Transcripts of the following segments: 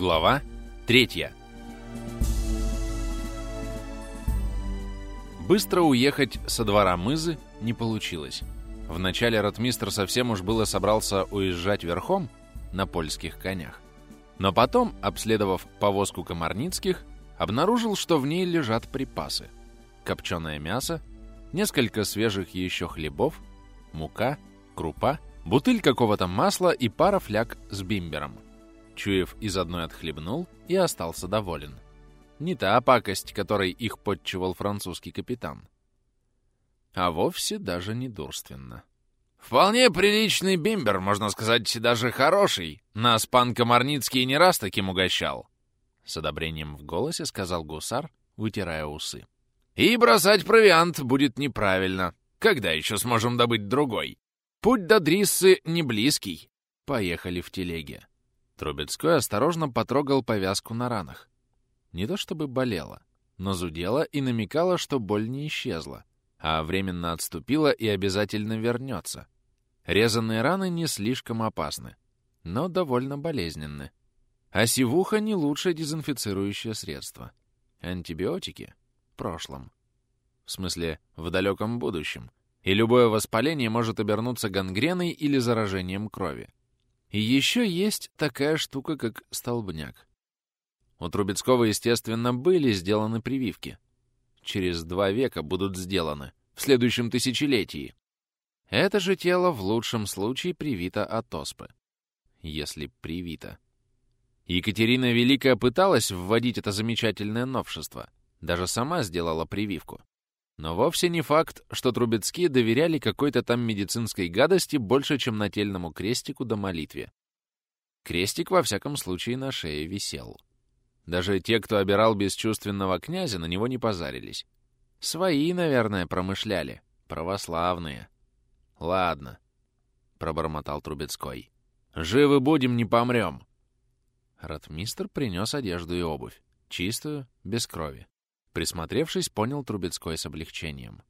Глава третья. Быстро уехать со двора Мызы не получилось. Вначале ротмистр совсем уж было собрался уезжать верхом на польских конях. Но потом, обследовав повозку комарницких, обнаружил, что в ней лежат припасы. Копченое мясо, несколько свежих еще хлебов, мука, крупа, бутыль какого-то масла и пара фляг с бимбером. Чуев из одной отхлебнул и остался доволен. Не та пакость, которой их подчевал французский капитан. А вовсе даже не дурственно. «Вполне приличный бимбер, можно сказать, даже хороший. Нас пан Комарницкий не раз таким угощал», — с одобрением в голосе сказал гусар, вытирая усы. «И бросать провиант будет неправильно. Когда еще сможем добыть другой? Путь до Дриссы не близкий. Поехали в телеге». Трубецкой осторожно потрогал повязку на ранах. Не то чтобы болела, но зудела и намекала, что боль не исчезла, а временно отступила и обязательно вернется. Резанные раны не слишком опасны, но довольно болезненны. А сивуха не лучшее дезинфицирующее средство. Антибиотики — в прошлом. В смысле, в далеком будущем. И любое воспаление может обернуться гангреной или заражением крови. И еще есть такая штука, как столбняк. У Трубецкого, естественно, были сделаны прививки. Через два века будут сделаны, в следующем тысячелетии. Это же тело в лучшем случае привито от оспы. Если привито. Екатерина Великая пыталась вводить это замечательное новшество. Даже сама сделала прививку. Но вовсе не факт, что Трубецкие доверяли какой-то там медицинской гадости больше, чем нательному крестику да молитве. Крестик, во всяком случае, на шее висел. Даже те, кто обирал бесчувственного князя, на него не позарились. Свои, наверное, промышляли. Православные. Ладно, — пробормотал Трубецкой. Живы будем, не помрем. Ратмистр принес одежду и обувь. Чистую, без крови. Присмотревшись, понял Трубецкой с облегчением.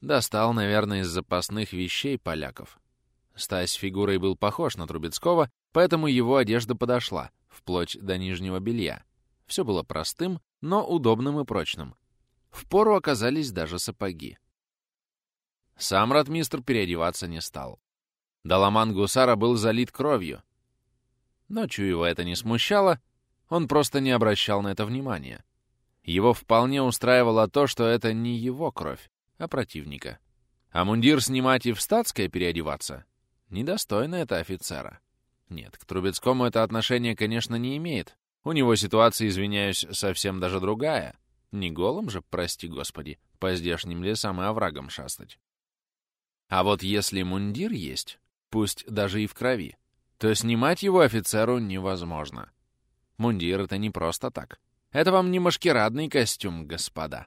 Достал, наверное, из запасных вещей поляков. Стась фигурой был похож на Трубецкого, поэтому его одежда подошла, вплоть до нижнего белья. Все было простым, но удобным и прочным. Впору оказались даже сапоги. Сам ратмистр переодеваться не стал. Даламан гусара был залит кровью. Но Чуева это не смущало, он просто не обращал на это внимания. Его вполне устраивало то, что это не его кровь, а противника. А мундир снимать и в статское переодеваться — недостойно это офицера. Нет, к Трубецкому это отношение, конечно, не имеет. У него ситуация, извиняюсь, совсем даже другая. Не голым же, прости господи, по здешним лесам и оврагам шастать. А вот если мундир есть, пусть даже и в крови, то снимать его офицеру невозможно. Мундир — это не просто так. Это вам не машкирадный костюм, господа.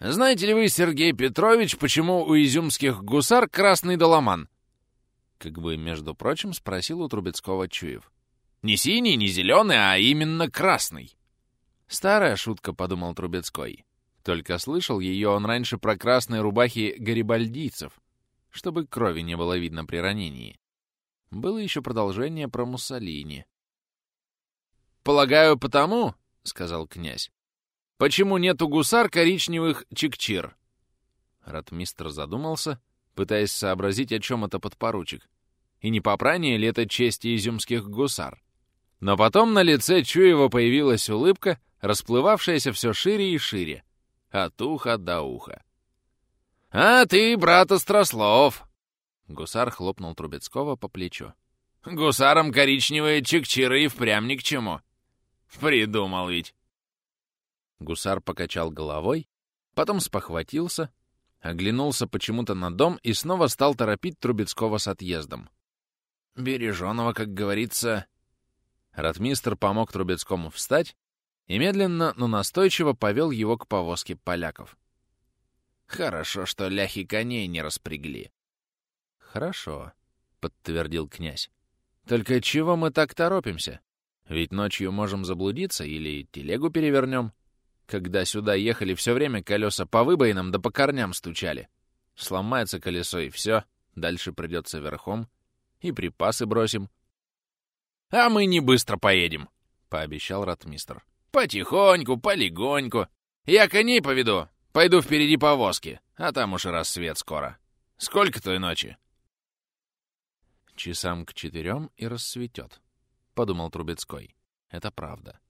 Знаете ли вы, Сергей Петрович, почему у изюмских гусар красный доломан? Как бы, между прочим, спросил у Трубецкого Чуев. Не синий, не зеленый, а именно красный. Старая шутка, подумал Трубецкой. Только слышал ее он раньше про красные рубахи гарибальдийцев, чтобы крови не было видно при ранении. Было еще продолжение про Муссолини. «Полагаю, потому, — сказал князь. «Почему нет у гусар коричневых чекчир?» Ратмистр задумался, пытаясь сообразить, о чем это подпоручик. И не попрание ли это чести изюмских гусар? Но потом на лице Чуева появилась улыбка, расплывавшаяся все шире и шире, от уха до уха. «А ты, брат Острослов!» Гусар хлопнул Трубецкого по плечу. «Гусарам коричневые чекчиры и впрямь ни к чему. Придумал ведь. Гусар покачал головой, потом спохватился, оглянулся почему-то на дом и снова стал торопить Трубецкого с отъездом. Береженого, как говорится... Ратмистр помог Трубецкому встать и медленно, но настойчиво повел его к повозке поляков. «Хорошо, что ляхи коней не распрягли». «Хорошо», — подтвердил князь. «Только чего мы так торопимся? Ведь ночью можем заблудиться или телегу перевернем. Когда сюда ехали, все время колеса по выбоинам да по корням стучали. Сломается колесо и все, дальше придется верхом. И припасы бросим. «А мы не быстро поедем», — пообещал ратмистр. Потихоньку, полегоньку. Я коней поведу. Пойду впереди повозки, а там уж и рассвет скоро. Сколько той ночи? Часам к четырем и рассветет, — подумал Трубецкой. Это правда.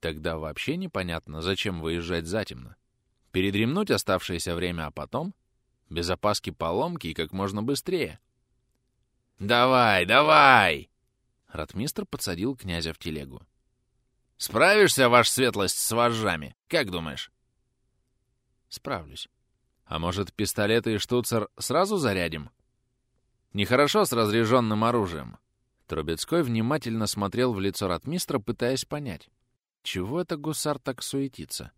Тогда вообще непонятно, зачем выезжать затемно. Передремнуть оставшееся время, а потом без опаски поломки и как можно быстрее. «Давай, давай!» Ратмистр подсадил князя в телегу. «Справишься, ваша светлость, с вожжами? Как думаешь?» «Справлюсь. А может, пистолеты и штуцер сразу зарядим?» «Нехорошо с разряженным оружием». Трубецкой внимательно смотрел в лицо ратмистра, пытаясь понять, чего это гусар так суетится.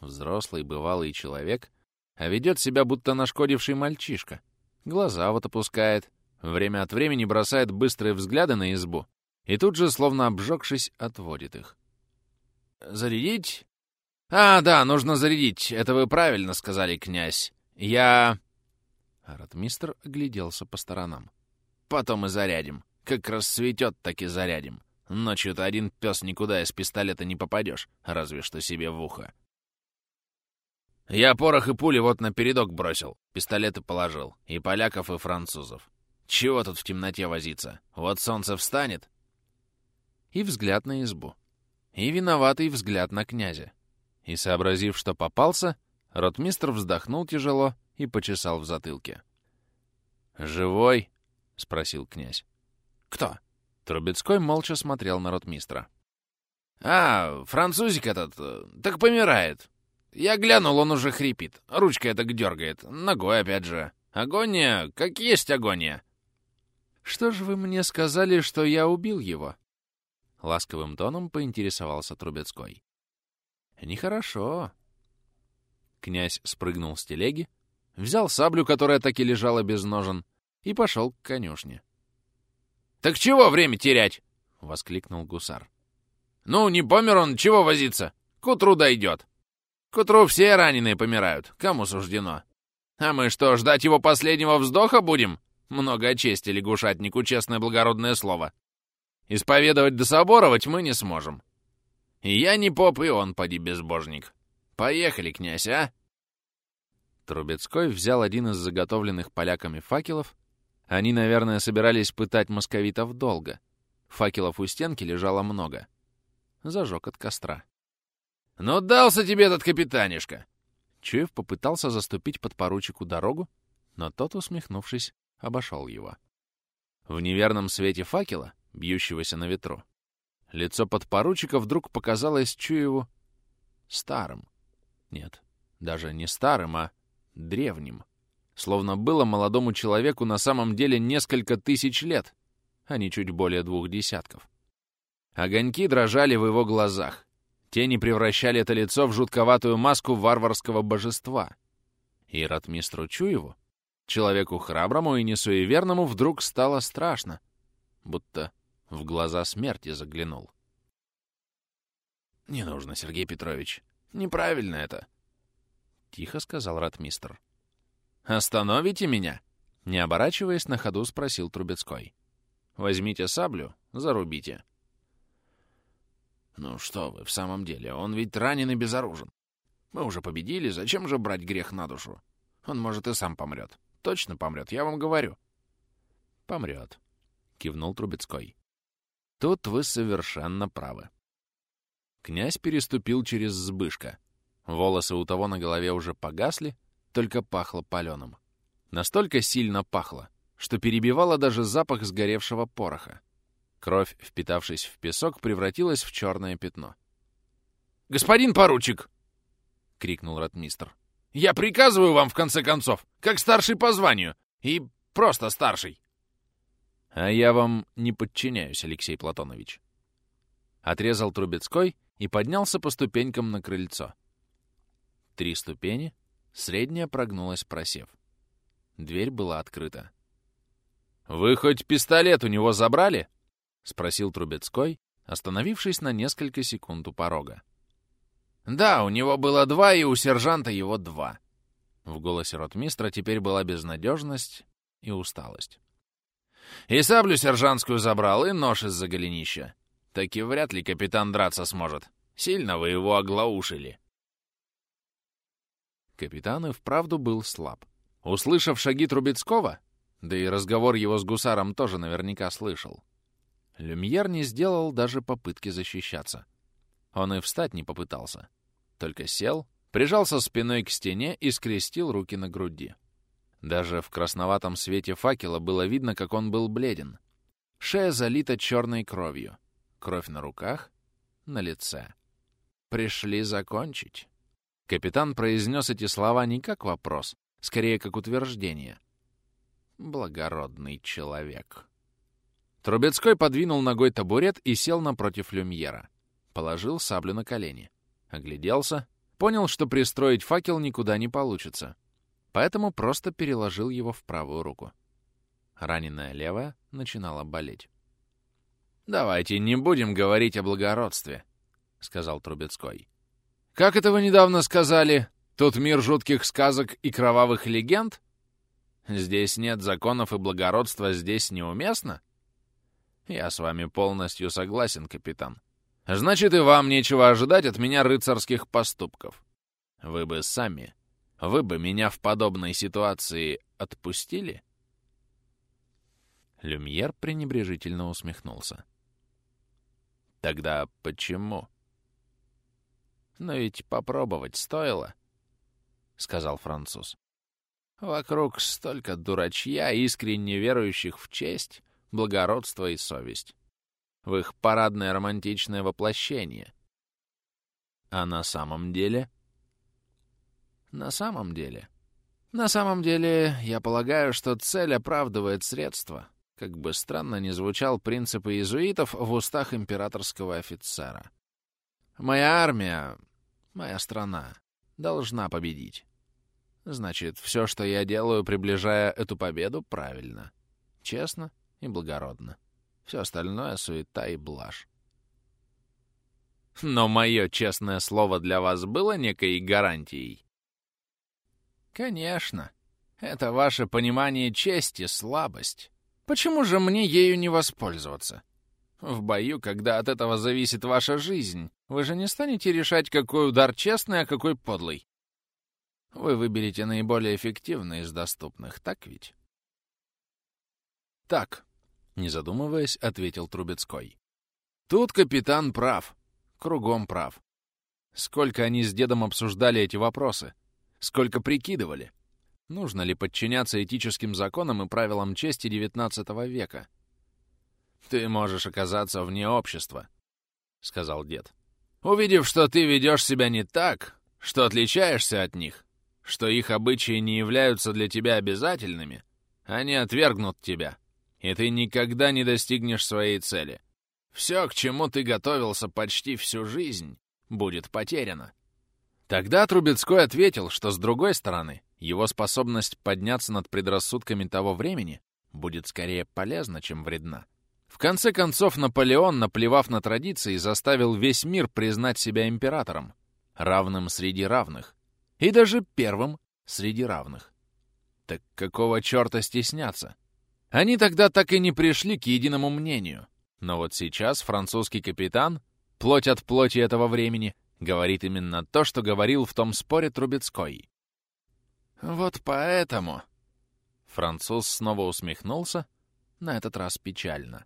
Взрослый, бывалый человек, а ведет себя, будто нашкодивший мальчишка. Глаза вот опускает, время от времени бросает быстрые взгляды на избу и тут же, словно обжегшись, отводит их. «Зарядить? А, да, нужно зарядить. Это вы правильно сказали, князь. Я...» Ратмистр огляделся по сторонам. «Потом и зарядим. Как рассветет, так и зарядим. Ночью-то один пес никуда из пистолета не попадешь, разве что себе в ухо. Я порох и пули вот на передок бросил, пистолеты положил, и поляков, и французов. Чего тут в темноте возиться? Вот солнце встанет. И взгляд на избу. И виноватый взгляд на князя. И, сообразив, что попался, ротмистр вздохнул тяжело и почесал в затылке. «Живой?» — спросил князь. «Кто?» Трубецкой молча смотрел на ротмистра. «А, французик этот, так помирает. Я глянул, он уже хрипит. Ручкой так дергает. Ногой опять же. Агония, как есть агония. «Что же вы мне сказали, что я убил его?» Ласковым тоном поинтересовался Трубецкой. «Нехорошо». Князь спрыгнул с телеги, взял саблю, которая так и лежала без ножен, и пошел к конюшне. «Так чего время терять?» — воскликнул гусар. «Ну, не помер он, чего возиться? К утру дойдет. К утру все раненые помирают, кому суждено. А мы что, ждать его последнего вздоха будем? Много чести лягушатнику, честное благородное слово. Исповедовать да соборовать мы не сможем. И я не поп, и он, поди, безбожник. Поехали, князь, а?» Трубецкой взял один из заготовленных поляками факелов они, наверное, собирались пытать московитов долго. Факелов у стенки лежало много. Зажег от костра. «Ну, дался тебе этот капитанишка!» Чуев попытался заступить под поручику дорогу, но тот, усмехнувшись, обошел его. В неверном свете факела, бьющегося на ветру, лицо подпоручика вдруг показалось Чуеву старым. Нет, даже не старым, а древним словно было молодому человеку на самом деле несколько тысяч лет, а не чуть более двух десятков. Огоньки дрожали в его глазах. Тени превращали это лицо в жутковатую маску варварского божества. И ратмистру Чуеву, человеку храброму и несуеверному, вдруг стало страшно, будто в глаза смерти заглянул. «Не нужно, Сергей Петрович. Неправильно это», — тихо сказал ратмистр. «Остановите меня?» Не оборачиваясь, на ходу спросил Трубецкой. «Возьмите саблю, зарубите». «Ну что вы, в самом деле, он ведь ранен и безоружен. Мы уже победили, зачем же брать грех на душу? Он, может, и сам помрет. Точно помрет, я вам говорю». «Помрет», — кивнул Трубецкой. «Тут вы совершенно правы». Князь переступил через Збышка. Волосы у того на голове уже погасли, только пахло паленым. Настолько сильно пахло, что перебивало даже запах сгоревшего пороха. Кровь, впитавшись в песок, превратилась в черное пятно. «Господин поручик!» — крикнул ратмистр. «Я приказываю вам, в конце концов, как старший по званию, и просто старший!» «А я вам не подчиняюсь, Алексей Платонович». Отрезал Трубецкой и поднялся по ступенькам на крыльцо. Три ступени — Средняя прогнулась, просев. Дверь была открыта. «Вы хоть пистолет у него забрали?» — спросил Трубецкой, остановившись на несколько секунд у порога. «Да, у него было два, и у сержанта его два». В голосе ротмистра теперь была безнадежность и усталость. «И саблю сержантскую забрал, и нож из-за голенища. таки вряд ли капитан драться сможет. Сильно вы его оглаушили. Капитан и вправду был слаб. Услышав шаги Трубецкого, да и разговор его с гусаром тоже наверняка слышал, Люмьер не сделал даже попытки защищаться. Он и встать не попытался. Только сел, прижался спиной к стене и скрестил руки на груди. Даже в красноватом свете факела было видно, как он был бледен. Шея залита черной кровью. Кровь на руках, на лице. «Пришли закончить». Капитан произнес эти слова не как вопрос, скорее как утверждение. «Благородный человек». Трубецкой подвинул ногой табурет и сел напротив Люмьера. Положил саблю на колени. Огляделся, понял, что пристроить факел никуда не получится. Поэтому просто переложил его в правую руку. Раненая левая начинала болеть. «Давайте не будем говорить о благородстве», — сказал Трубецкой. «Как это вы недавно сказали? Тут мир жутких сказок и кровавых легенд? Здесь нет законов и благородства здесь неуместно?» Я с вами полностью согласен, капитан. Значит, и вам нечего ожидать от меня рыцарских поступков. Вы бы сами, вы бы меня в подобной ситуации отпустили? Люмьер пренебрежительно усмехнулся. Тогда почему? Но ведь попробовать стоило, — сказал француз. Вокруг столько дурачья, искренне верующих в честь, благородство и совесть. В их парадное романтичное воплощение. А на самом деле? На самом деле? На самом деле, я полагаю, что цель оправдывает средства, как бы странно ни звучал принцип иезуитов в устах императорского офицера. Моя армия, моя страна, должна победить. Значит, все, что я делаю, приближая эту победу, правильно. Честно и благородно. Все остальное — суета и блажь. Но мое честное слово для вас было некой гарантией? Конечно. Это ваше понимание чести — слабость. Почему же мне ею не воспользоваться? В бою, когда от этого зависит ваша жизнь, вы же не станете решать, какой удар честный, а какой подлый. Вы выберете наиболее эффективный из доступных, так ведь? Так, не задумываясь, ответил Трубецкой. Тут капитан прав. Кругом прав. Сколько они с дедом обсуждали эти вопросы? Сколько прикидывали? Нужно ли подчиняться этическим законам и правилам чести XIX века? «Ты можешь оказаться вне общества», — сказал дед. «Увидев, что ты ведешь себя не так, что отличаешься от них, что их обычаи не являются для тебя обязательными, они отвергнут тебя, и ты никогда не достигнешь своей цели. Все, к чему ты готовился почти всю жизнь, будет потеряно. Тогда Трубецкой ответил, что, с другой стороны, его способность подняться над предрассудками того времени будет скорее полезна, чем вредна. В конце концов, Наполеон, наплевав на традиции, заставил весь мир признать себя императором, равным среди равных, и даже первым среди равных. Так какого черта стесняться? Они тогда так и не пришли к единому мнению. Но вот сейчас французский капитан, плоть от плоти этого времени, говорит именно то, что говорил в том споре Трубецкой. «Вот поэтому...» Француз снова усмехнулся, на этот раз печально.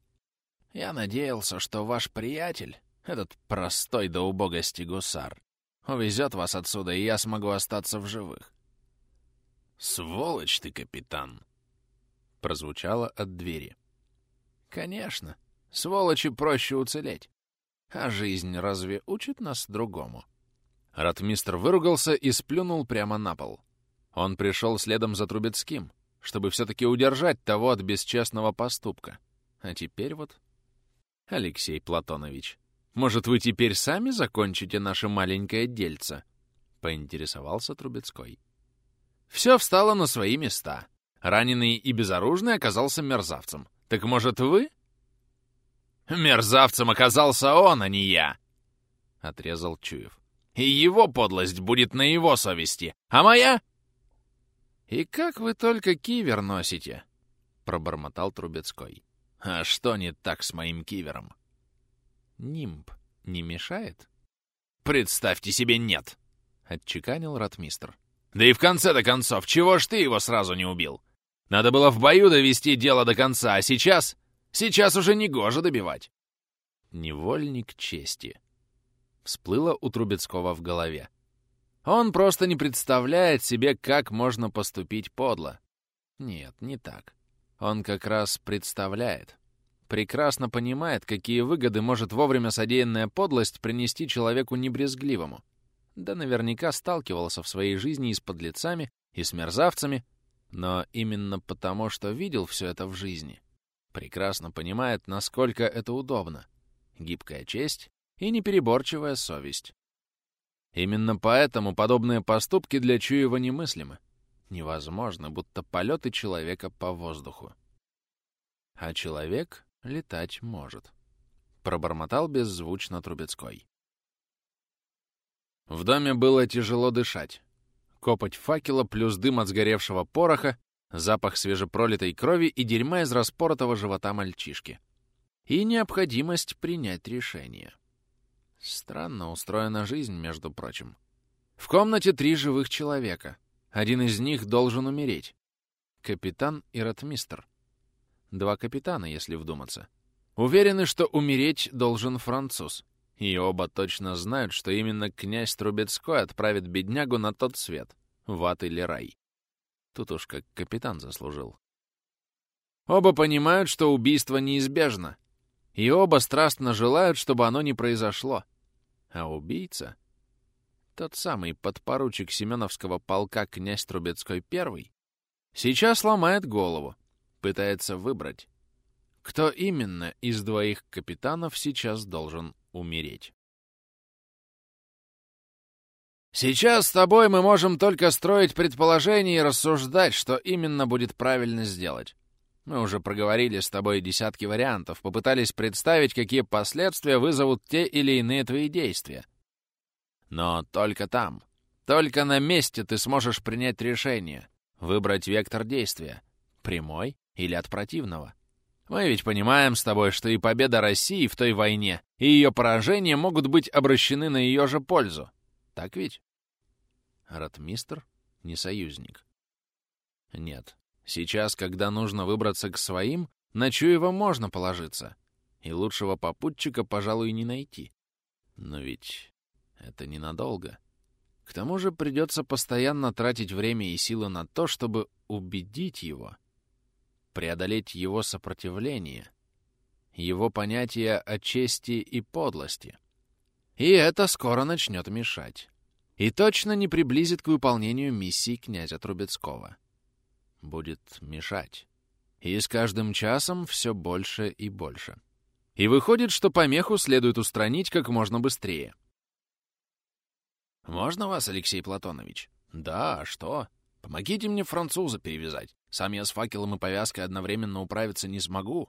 «Я надеялся, что ваш приятель, этот простой до убогости гусар, увезет вас отсюда, и я смогу остаться в живых». «Сволочь ты, капитан!» прозвучало от двери. «Конечно, сволочи проще уцелеть. А жизнь разве учит нас другому?» Ратмистр выругался и сплюнул прямо на пол. Он пришел следом за Трубецким, чтобы все-таки удержать того от бесчестного поступка. А теперь вот... Алексей Платонович, может, вы теперь сами закончите наше маленькое дельце? Поинтересовался Трубецкой. Все встало на свои места. Раненый и безоружный оказался мерзавцем. Так может, вы? Мерзавцем оказался он, а не я, — отрезал Чуев. И его подлость будет на его совести, а моя... И как вы только кивер носите, — пробормотал Трубецкой. А что не так с моим кивером? нимб не мешает? «Представьте себе, нет!» — отчеканил ратмистр. «Да и в конце-то концов, чего ж ты его сразу не убил? Надо было в бою довести дело до конца, а сейчас... Сейчас уже не гоже добивать!» «Невольник чести», — всплыло у Трубецкого в голове. Он просто не представляет себе, как можно поступить подло. Нет, не так. Он как раз представляет. Прекрасно понимает, какие выгоды может вовремя содеянная подлость принести человеку небрезгливому. Да наверняка сталкивался в своей жизни и с подлецами, и с мерзавцами, но именно потому, что видел все это в жизни, прекрасно понимает, насколько это удобно. Гибкая честь и непереборчивая совесть. Именно поэтому подобные поступки для Чуева немыслимы. Невозможно, будто полеты человека по воздуху. А человек летать может. Пробормотал беззвучно Трубецкой. В доме было тяжело дышать. Копоть факела плюс дым от сгоревшего пороха, запах свежепролитой крови и дерьма из распоротого живота мальчишки. И необходимость принять решение. Странно устроена жизнь, между прочим. В комнате три живых человека. Один из них должен умереть. Капитан и ротмистр. Два капитана, если вдуматься. Уверены, что умереть должен француз. И оба точно знают, что именно князь Трубецкой отправит беднягу на тот свет, в ад или рай. Тут уж как капитан заслужил. Оба понимают, что убийство неизбежно, и оба страстно желают, чтобы оно не произошло. А убийца, тот самый подпоручик Семеновского полка князь Трубецкой I, сейчас ломает голову, пытается выбрать, кто именно из двоих капитанов сейчас должен умереть. Сейчас с тобой мы можем только строить предположения и рассуждать, что именно будет правильно сделать. Мы уже проговорили с тобой десятки вариантов, попытались представить, какие последствия вызовут те или иные твои действия. Но только там, только на месте ты сможешь принять решение, выбрать вектор действия, прямой или от противного. Мы ведь понимаем с тобой, что и победа России в той войне, и ее поражение могут быть обращены на ее же пользу. Так ведь? Ратмистр не союзник. Нет, Сейчас, когда нужно выбраться к своим, на Чуева можно положиться. И лучшего попутчика, пожалуй, не найти. Но ведь это ненадолго. К тому же придется постоянно тратить время и силы на то, чтобы убедить его, преодолеть его сопротивление, его понятие о чести и подлости. И это скоро начнет мешать. И точно не приблизит к выполнению миссии князя Трубецкого будет мешать. И с каждым часом все больше и больше. И выходит, что помеху следует устранить как можно быстрее. «Можно вас, Алексей Платонович?» «Да, а что? Помогите мне француза перевязать. Сам я с факелом и повязкой одновременно управиться не смогу».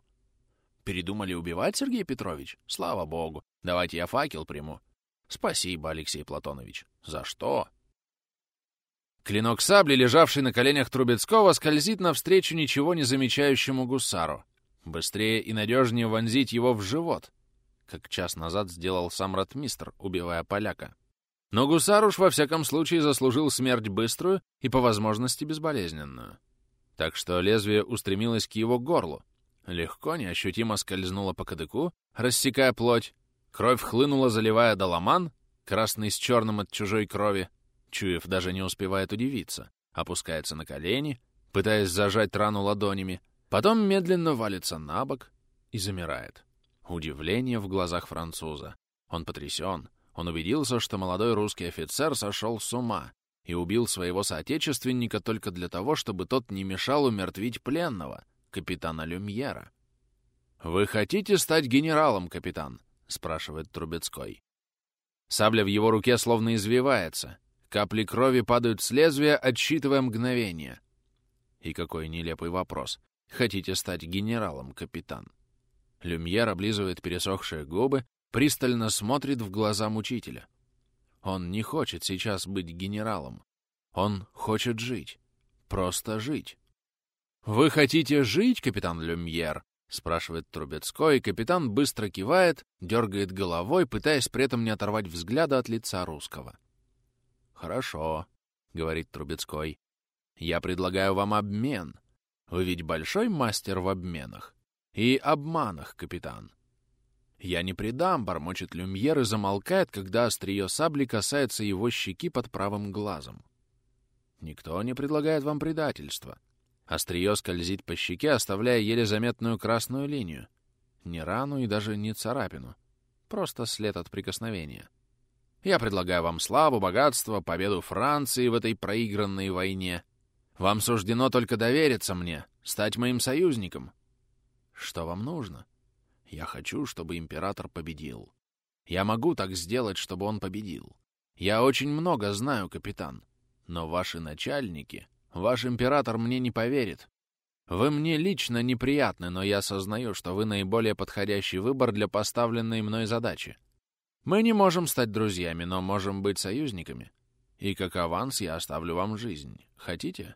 «Передумали убивать, Сергей Петрович? Слава богу. Давайте я факел приму». «Спасибо, Алексей Платонович». «За что?» Клинок сабли, лежавший на коленях Трубецкого, скользит навстречу ничего не замечающему гусару. Быстрее и надежнее вонзить его в живот, как час назад сделал сам ратмистр, убивая поляка. Но гусар уж во всяком случае заслужил смерть быструю и по возможности безболезненную. Так что лезвие устремилось к его горлу. Легко, неощутимо скользнуло по кадыку, рассекая плоть. Кровь хлынула, заливая доломан, красный с черным от чужой крови, Чуев даже не успевает удивиться, опускается на колени, пытаясь зажать рану ладонями, потом медленно валится на бок и замирает. Удивление в глазах француза. Он потрясен. Он убедился, что молодой русский офицер сошел с ума и убил своего соотечественника только для того, чтобы тот не мешал умертвить пленного, капитана Люмьера. «Вы хотите стать генералом, капитан?» — спрашивает Трубецкой. Сабля в его руке словно извивается — Капли крови падают с лезвия, отсчитывая мгновение. И какой нелепый вопрос. Хотите стать генералом, капитан? Люмьер облизывает пересохшие губы, пристально смотрит в глаза мучителя. Он не хочет сейчас быть генералом. Он хочет жить. Просто жить. «Вы хотите жить, капитан Люмьер?» спрашивает Трубецкой, капитан быстро кивает, дергает головой, пытаясь при этом не оторвать взгляда от лица русского. «Хорошо», — говорит Трубецкой. «Я предлагаю вам обмен. Вы ведь большой мастер в обменах. И обманах, капитан. «Я не предам», — бормочет Люмьер и замолкает, когда острие сабли касается его щеки под правым глазом. Никто не предлагает вам предательства. Острие скользит по щеке, оставляя еле заметную красную линию. Не рану и даже не царапину. Просто след от прикосновения. Я предлагаю вам славу, богатство, победу Франции в этой проигранной войне. Вам суждено только довериться мне, стать моим союзником. Что вам нужно? Я хочу, чтобы император победил. Я могу так сделать, чтобы он победил. Я очень много знаю, капитан. Но ваши начальники, ваш император мне не поверит. Вы мне лично неприятны, но я сознаю, что вы наиболее подходящий выбор для поставленной мной задачи. Мы не можем стать друзьями, но можем быть союзниками. И как аванс я оставлю вам жизнь. Хотите?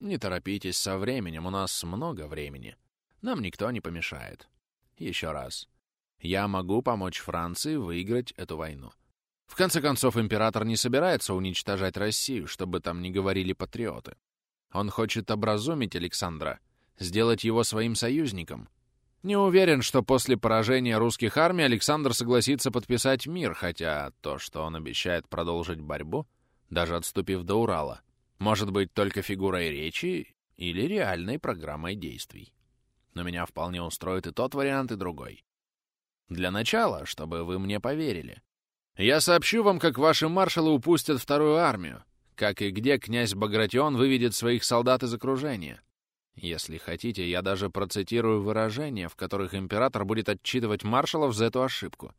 Не торопитесь со временем, у нас много времени. Нам никто не помешает. Еще раз. Я могу помочь Франции выиграть эту войну. В конце концов, император не собирается уничтожать Россию, чтобы там не говорили патриоты. Он хочет образумить Александра, сделать его своим союзником. Не уверен, что после поражения русских армий Александр согласится подписать мир, хотя то, что он обещает продолжить борьбу, даже отступив до Урала, может быть только фигурой речи или реальной программой действий но меня вполне устроит и тот вариант, и другой. Для начала, чтобы вы мне поверили. Я сообщу вам, как ваши маршалы упустят вторую армию, как и где князь Багратион выведет своих солдат из окружения. Если хотите, я даже процитирую выражения, в которых император будет отчитывать маршалов за эту ошибку.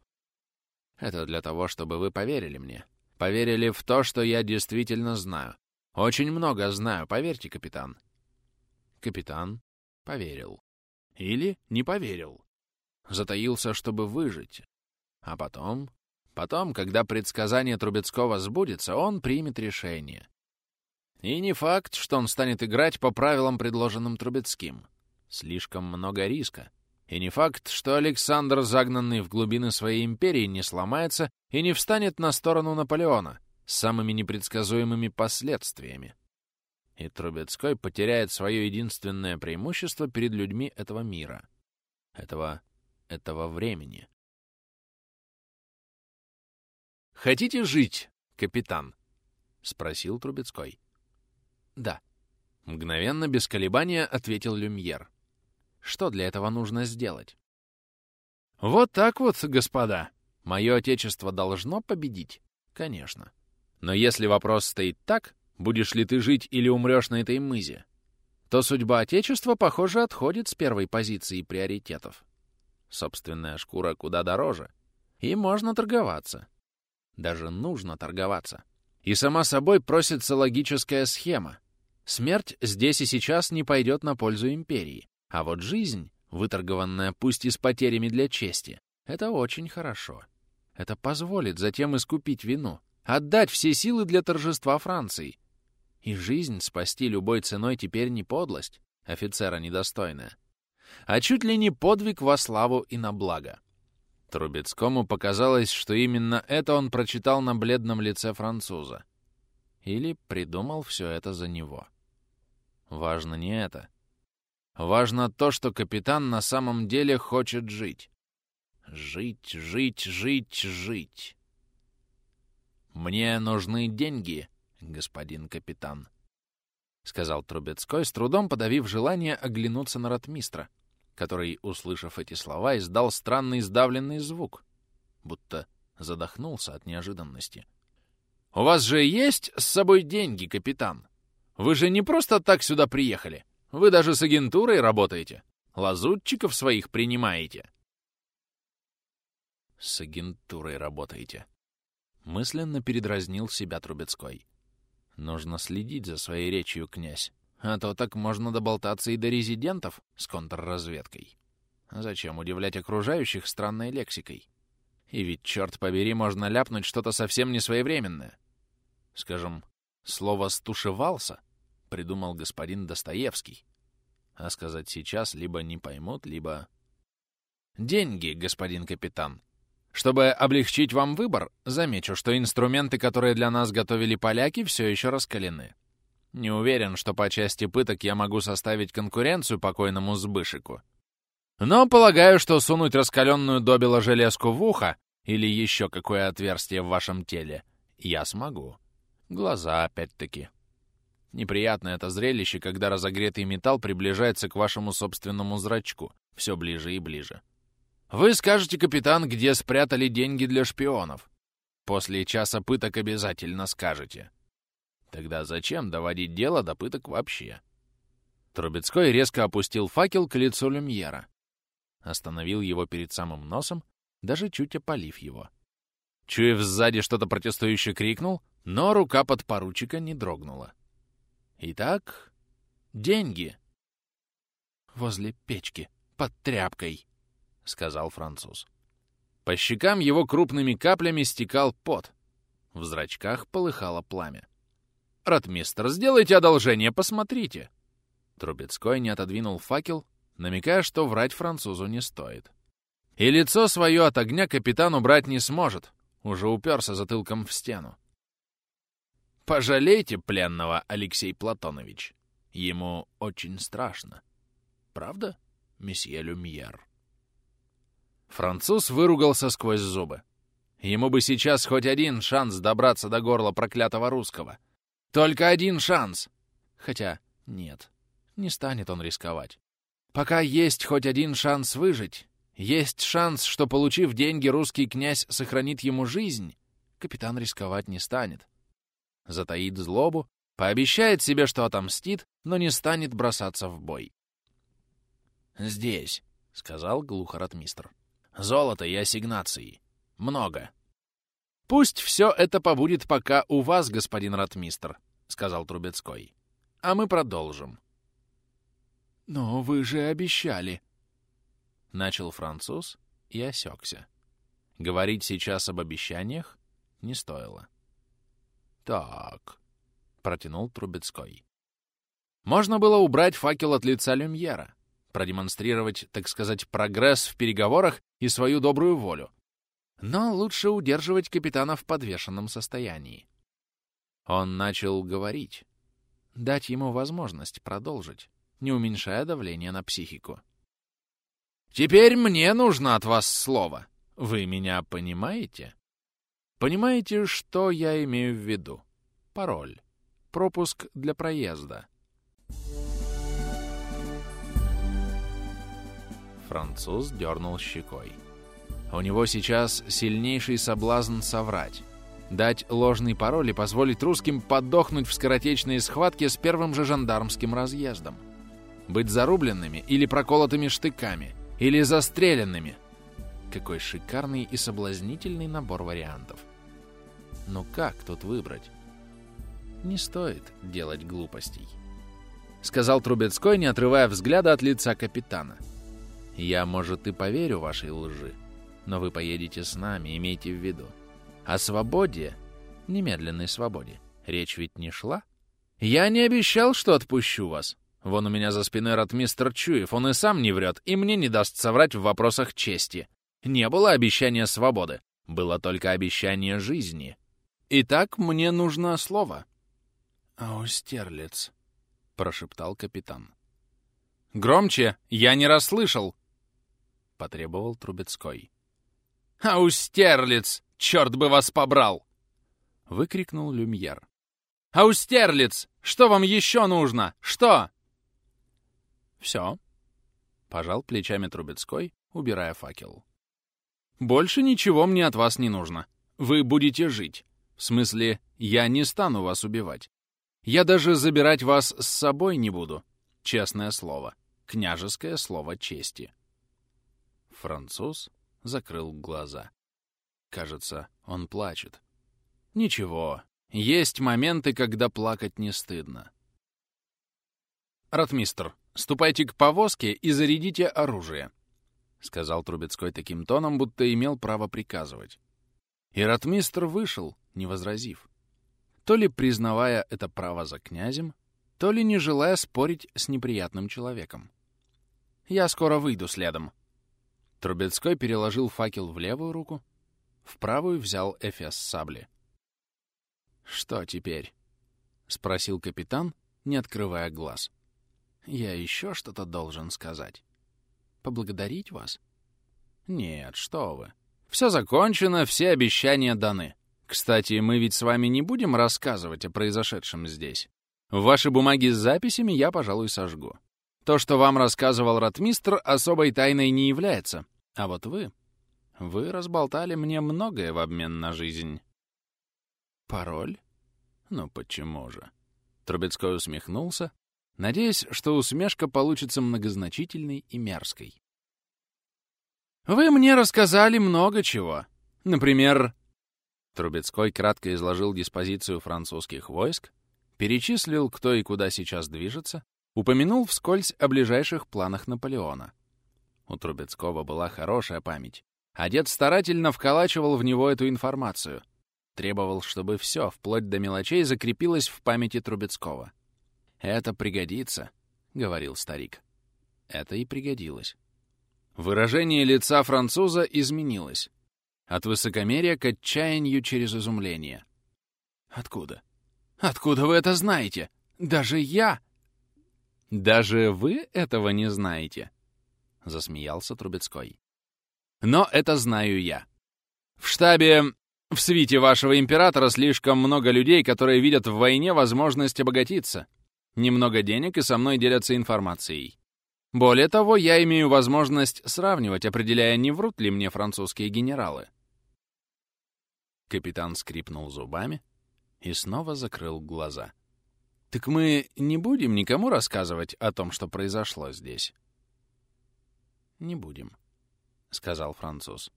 Это для того, чтобы вы поверили мне. Поверили в то, что я действительно знаю. Очень много знаю, поверьте, капитан. Капитан поверил. Или не поверил. Затаился, чтобы выжить. А потом... Потом, когда предсказание Трубецкого сбудется, он примет решение. И не факт, что он станет играть по правилам, предложенным Трубецким. Слишком много риска. И не факт, что Александр, загнанный в глубины своей империи, не сломается и не встанет на сторону Наполеона с самыми непредсказуемыми последствиями и Трубецкой потеряет свое единственное преимущество перед людьми этого мира, этого, этого времени. «Хотите жить, капитан?» — спросил Трубецкой. «Да». Мгновенно, без колебания, ответил Люмьер. «Что для этого нужно сделать?» «Вот так вот, господа. Мое отечество должно победить? Конечно. Но если вопрос стоит так, будешь ли ты жить или умрешь на этой мызе, то судьба Отечества, похоже, отходит с первой позиции приоритетов. Собственная шкура куда дороже. И можно торговаться. Даже нужно торговаться. И сама собой просится логическая схема. Смерть здесь и сейчас не пойдет на пользу империи. А вот жизнь, выторгованная пусть и с потерями для чести, это очень хорошо. Это позволит затем искупить вину, отдать все силы для торжества Франции, и жизнь спасти любой ценой теперь не подлость, офицера недостойная, а чуть ли не подвиг во славу и на благо. Трубецкому показалось, что именно это он прочитал на бледном лице француза. Или придумал все это за него. Важно не это. Важно то, что капитан на самом деле хочет жить. Жить, жить, жить, жить. «Мне нужны деньги», господин капитан», — сказал Трубецкой, с трудом подавив желание оглянуться на ротмистра, который, услышав эти слова, издал странный сдавленный звук, будто задохнулся от неожиданности. «У вас же есть с собой деньги, капитан? Вы же не просто так сюда приехали. Вы даже с агентурой работаете. Лазутчиков своих принимаете». «С агентурой работаете», — мысленно передразнил себя Трубецкой. Нужно следить за своей речью, князь. А то так можно доболтаться и до резидентов с контрразведкой. Зачем удивлять окружающих странной лексикой? И ведь, черт побери, можно ляпнуть что-то совсем не своевременное. Скажем, слово «стушевался» придумал господин Достоевский. А сказать сейчас либо не поймут, либо... Деньги, господин капитан. Чтобы облегчить вам выбор, замечу, что инструменты, которые для нас готовили поляки, все еще раскалены. Не уверен, что по части пыток я могу составить конкуренцию покойному Сбышику. Но полагаю, что сунуть раскаленную добело железку в ухо или еще какое отверстие в вашем теле я смогу. Глаза, опять-таки. Неприятно это зрелище, когда разогретый металл приближается к вашему собственному зрачку, все ближе и ближе. Вы скажете, капитан, где спрятали деньги для шпионов. После часа пыток обязательно скажете. Тогда зачем доводить дело до пыток вообще? Трубецкой резко опустил факел к лицу Люмьера. Остановил его перед самым носом, даже чуть опалив его. Чуев сзади что-то протестующе крикнул, но рука подпоручика не дрогнула. Итак, деньги. Возле печки, под тряпкой, — сказал француз. По щекам его крупными каплями стекал пот. В зрачках полыхало пламя. «Ратмистр, сделайте одолжение, посмотрите!» Трубецкой не отодвинул факел, намекая, что врать французу не стоит. И лицо свое от огня капитан убрать не сможет, уже уперся затылком в стену. Пожалейте пленного, Алексей Платонович. Ему очень страшно. Правда, месье Люмьер? Француз выругался сквозь зубы. Ему бы сейчас хоть один шанс добраться до горла проклятого русского. Только один шанс. Хотя нет, не станет он рисковать. Пока есть хоть один шанс выжить, есть шанс, что, получив деньги, русский князь сохранит ему жизнь, капитан рисковать не станет затаит злобу, пообещает себе, что отомстит, но не станет бросаться в бой. «Здесь», — сказал глухо ратмистр. «Золото и ассигнации. Много». «Пусть все это побудет пока у вас, господин ратмистр», — сказал Трубецкой. «А мы продолжим». «Но вы же обещали», — начал француз и осекся. Говорить сейчас об обещаниях не стоило. «Так», — протянул Трубецкой. Можно было убрать факел от лица Люмьера, продемонстрировать, так сказать, прогресс в переговорах и свою добрую волю. Но лучше удерживать капитана в подвешенном состоянии. Он начал говорить. Дать ему возможность продолжить, не уменьшая давление на психику. «Теперь мне нужно от вас слово. Вы меня понимаете?» Понимаете, что я имею в виду? Пароль. Пропуск для проезда. Француз дернул щекой. У него сейчас сильнейший соблазн соврать. Дать ложный пароль и позволить русским подохнуть в скоротечной схватке с первым же жандармским разъездом. Быть зарубленными или проколотыми штыками, или застреленными. Какой шикарный и соблазнительный набор вариантов. Но как тут выбрать? Не стоит делать глупостей. Сказал Трубецкой, не отрывая взгляда от лица капитана. Я, может, и поверю вашей лжи, но вы поедете с нами, имейте в виду. О свободе, немедленной свободе, речь ведь не шла? Я не обещал, что отпущу вас. Вон у меня за спиной ротмистр Чуев, он и сам не врет, и мне не даст соврать в вопросах чести. Не было обещания свободы, было только обещание жизни. Итак, мне нужно слово. «Аустерлиц», — прошептал капитан. «Громче! Я не расслышал!» — потребовал Трубецкой. «Аустерлиц! Черт бы вас побрал!» — выкрикнул Люмьер. «Аустерлиц! Что вам еще нужно? Что?» «Все», — пожал плечами Трубецкой, убирая факел. «Больше ничего мне от вас не нужно. Вы будете жить. В смысле, я не стану вас убивать. Я даже забирать вас с собой не буду. Честное слово. Княжеское слово чести. Француз закрыл глаза. Кажется, он плачет. Ничего, есть моменты, когда плакать не стыдно. «Ратмистр, ступайте к повозке и зарядите оружие», — сказал Трубецкой таким тоном, будто имел право приказывать. И ратмистр вышел, не возразив. То ли признавая это право за князем, то ли не желая спорить с неприятным человеком. «Я скоро выйду следом». Трубецкой переложил факел в левую руку, в правую взял эфес сабли. «Что теперь?» — спросил капитан, не открывая глаз. «Я еще что-то должен сказать. Поблагодарить вас?» «Нет, что вы. Все закончено, все обещания даны. Кстати, мы ведь с вами не будем рассказывать о произошедшем здесь. Ваши бумаги с записями я, пожалуй, сожгу. То, что вам рассказывал ротмистр, особой тайной не является. А вот вы... Вы разболтали мне многое в обмен на жизнь. Пароль? Ну почему же? Трубецкой усмехнулся, надеясь, что усмешка получится многозначительной и мерзкой. «Вы мне рассказали много чего. Например...» Трубецкой кратко изложил диспозицию французских войск, перечислил, кто и куда сейчас движется, упомянул вскользь о ближайших планах Наполеона. У Трубецкого была хорошая память, а дед старательно вколачивал в него эту информацию, требовал, чтобы все, вплоть до мелочей, закрепилось в памяти Трубецкого. «Это пригодится», — говорил старик. Это и пригодилось. Выражение лица француза изменилось. От высокомерия к отчаянию через изумление. «Откуда? Откуда вы это знаете? Даже я...» «Даже вы этого не знаете?» — засмеялся Трубецкой. «Но это знаю я. В штабе, в свите вашего императора слишком много людей, которые видят в войне возможность обогатиться. Немного денег и со мной делятся информацией. Более того, я имею возможность сравнивать, определяя, не врут ли мне французские генералы. Капитан скрипнул зубами и снова закрыл глаза. «Так мы не будем никому рассказывать о том, что произошло здесь?» «Не будем», — сказал француз.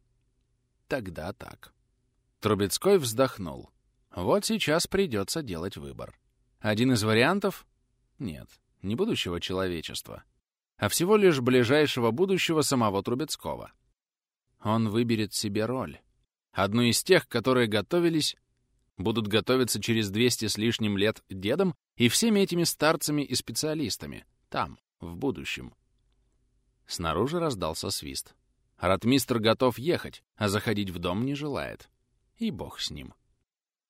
«Тогда так». Трубецкой вздохнул. «Вот сейчас придется делать выбор. Один из вариантов — нет, не будущего человечества — а всего лишь ближайшего будущего самого Трубецкого. Он выберет себе роль. Одну из тех, которые готовились, будут готовиться через 200 с лишним лет дедом и всеми этими старцами и специалистами, там, в будущем. Снаружи раздался свист. Ратмистр готов ехать, а заходить в дом не желает. И бог с ним.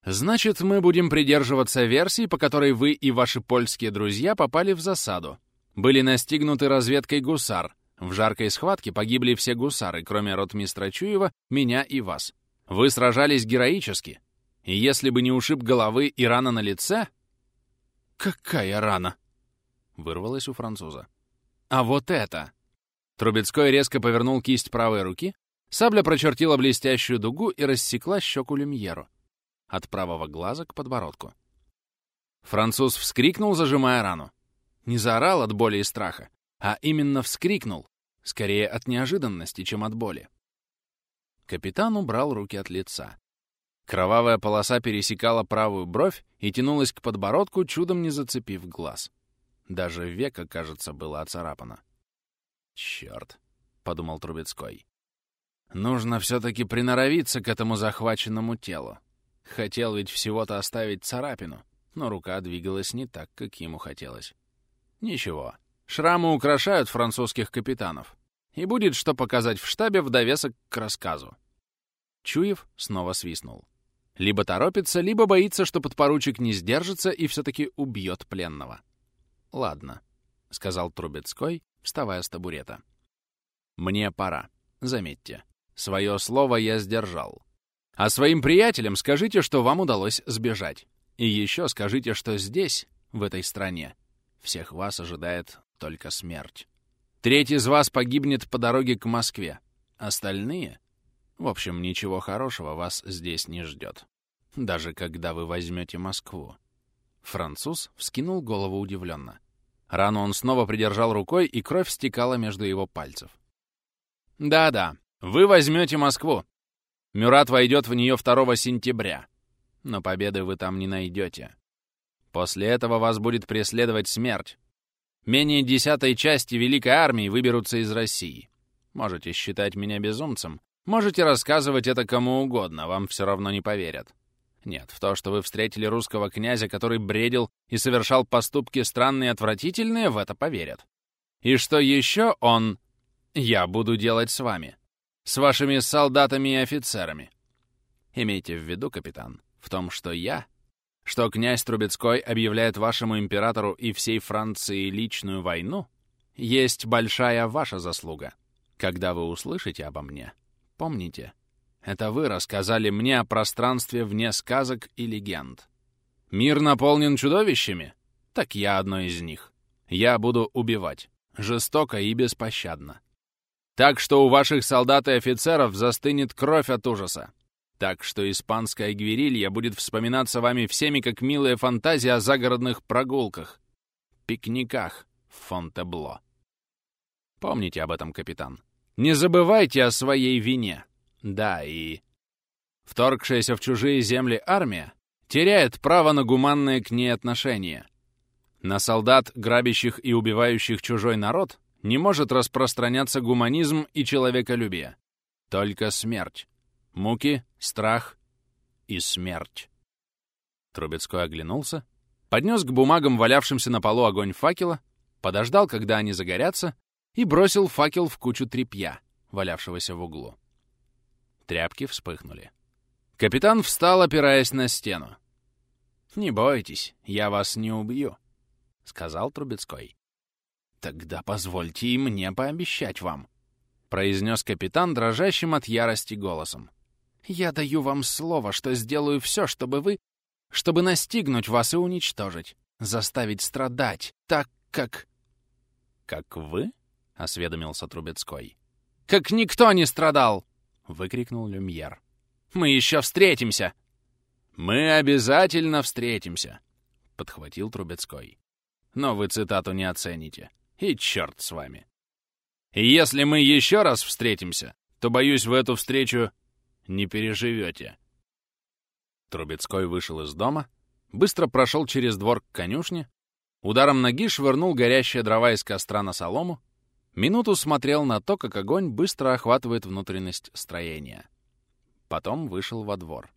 Значит, мы будем придерживаться версии, по которой вы и ваши польские друзья попали в засаду, были настигнуты разведкой гусар. В жаркой схватке погибли все гусары, кроме ротмистра Чуева, меня и вас. Вы сражались героически. И если бы не ушиб головы и рана на лице... «Какая рана?» — вырвалось у француза. «А вот это!» Трубецкой резко повернул кисть правой руки, сабля прочертила блестящую дугу и рассекла щеку Люмьеру. От правого глаза к подбородку. Француз вскрикнул, зажимая рану. Не заорал от боли и страха, а именно вскрикнул, скорее от неожиданности, чем от боли. Капитан убрал руки от лица. Кровавая полоса пересекала правую бровь и тянулась к подбородку, чудом не зацепив глаз. Даже века, кажется, было оцарапано. «Черт», — подумал Трубецкой. «Нужно все-таки приноровиться к этому захваченному телу. Хотел ведь всего-то оставить царапину, но рука двигалась не так, как ему хотелось. Ничего. Шрамы украшают французских капитанов. И будет что показать в штабе в довесок к рассказу. Чуев снова свистнул. Либо торопится, либо боится, что подпоручик не сдержится и все-таки убьет пленного. «Ладно», — сказал Трубецкой, вставая с табурета. «Мне пора. Заметьте, свое слово я сдержал. А своим приятелям скажите, что вам удалось сбежать. И еще скажите, что здесь, в этой стране, всех вас ожидает только смерть. Треть из вас погибнет по дороге к Москве. Остальные... В общем, ничего хорошего вас здесь не ждет. Даже когда вы возьмете Москву. Француз вскинул голову удивленно. Рану он снова придержал рукой, и кровь стекала между его пальцев. «Да-да, вы возьмете Москву. Мюрат войдет в нее 2 сентября. Но победы вы там не найдете. После этого вас будет преследовать смерть. Менее десятой части Великой Армии выберутся из России. Можете считать меня безумцем, можете рассказывать это кому угодно, вам все равно не поверят. Нет, в то, что вы встретили русского князя, который бредил и совершал поступки странные и отвратительные, в это поверят. И что еще он... Я буду делать с вами. С вашими солдатами и офицерами. Имейте в виду, капитан, в том, что я, что князь Трубецкой объявляет вашему императору и всей Франции личную войну, есть большая ваша заслуга. Когда вы услышите обо мне, помните, это вы рассказали мне о пространстве вне сказок и легенд. Мир наполнен чудовищами? Так я одно из них. Я буду убивать. Жестоко и беспощадно. Так что у ваших солдат и офицеров застынет кровь от ужаса. Так что испанская гверилья будет вспоминаться вами всеми как милая фантазия о загородных прогулках, пикниках в Фонтебло. Помните об этом, капитан. Не забывайте о своей вине. Да, и... Вторгшаяся в чужие земли армия теряет право на гуманное к ней отношение. На солдат, грабящих и убивающих чужой народ, не может распространяться гуманизм и человеколюбие. Только смерть. Муки, страх и смерть. Трубецкой оглянулся, поднес к бумагам, валявшимся на полу огонь факела, подождал, когда они загорятся, и бросил факел в кучу тряпья, валявшегося в углу. Тряпки вспыхнули. Капитан встал, опираясь на стену. «Не бойтесь, я вас не убью», — сказал Трубецкой. «Тогда позвольте и мне пообещать вам», — произнес капитан дрожащим от ярости голосом. «Я даю вам слово, что сделаю все, чтобы вы... чтобы настигнуть вас и уничтожить, заставить страдать, так как...» «Как вы?» — осведомился Трубецкой. «Как никто не страдал!» — выкрикнул Люмьер. «Мы еще встретимся!» «Мы обязательно встретимся!» — подхватил Трубецкой. «Но вы цитату не оцените. И черт с вами! И если мы еще раз встретимся, то, боюсь, в эту встречу не переживете». Трубецкой вышел из дома, быстро прошел через двор к конюшне, ударом ноги швырнул горящие дрова из костра на солому Минуту смотрел на то, как огонь быстро охватывает внутренность строения. Потом вышел во двор.